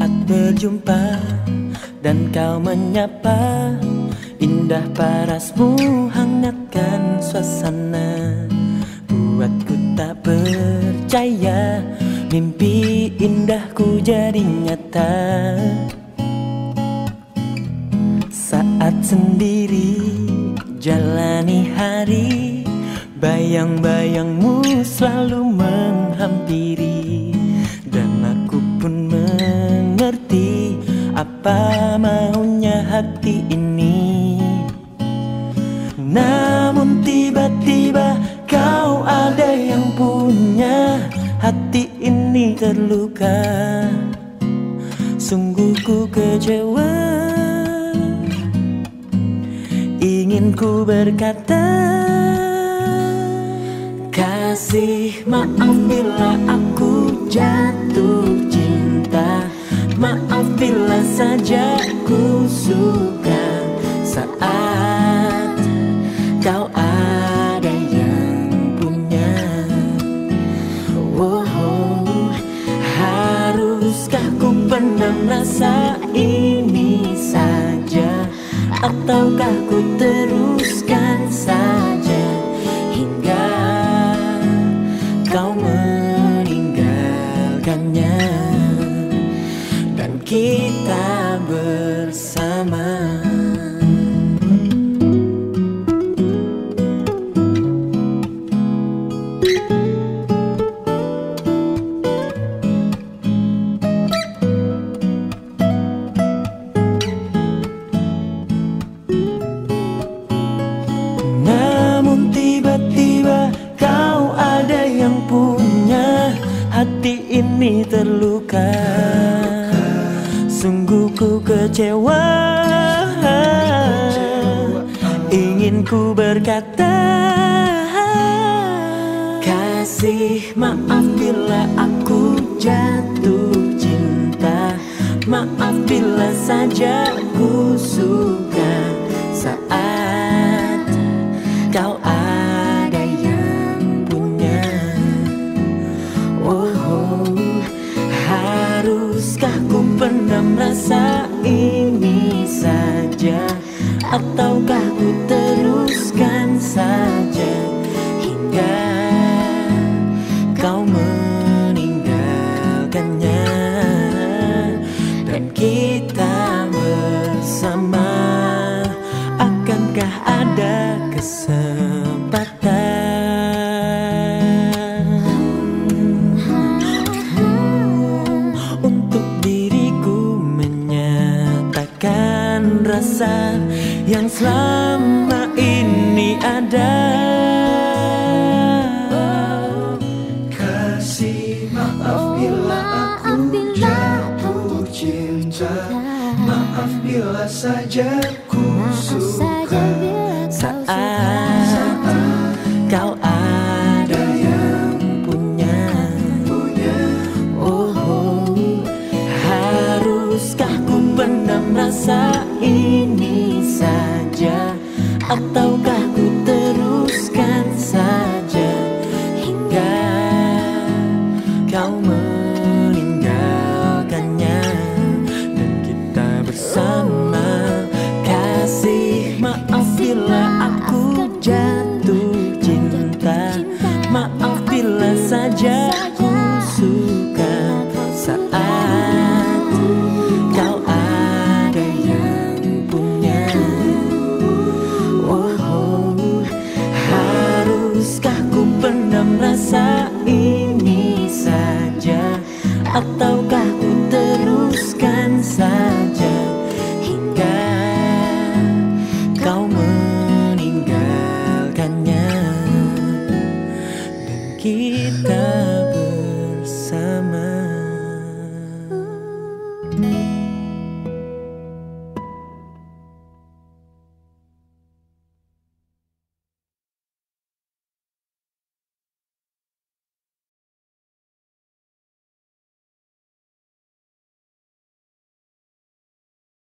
Saat berjumpa dan kau menyapa. Indah parasmu hangatkan suasana. Buatku tak percaya Mimpi indahku jadi nyata. Saat sendiri jalani hari Bayang-bayangmu selalu menghampiri Apa maunya hati ini? Namun tiba-tiba kau ada yang punya. Hati ini terluka. Sungguh ku kecewa. Ingin ku berkata Kasih maaf bila aku jatuh rasa ini saja? Ataukah ku teruskan saja Hingga kau meninggalkannya? Dan kita bersama ini terluka. Sungguh ku kecewa. Ingin ku berkata Kasih maaf bila aku jatuh cinta. Maaf bila saja ku suka haruskah ku pendam rasa ini saja? Ataukah ku teruskan saja? Hingga kau meninggalkannya Dan kita bersama Yang selama ini ada. Kasih maaf bila aku jatuh cinta. Maaf bila saja ku suka Ataukah ku haruskah ku pendam rasa ini saja? Ataukah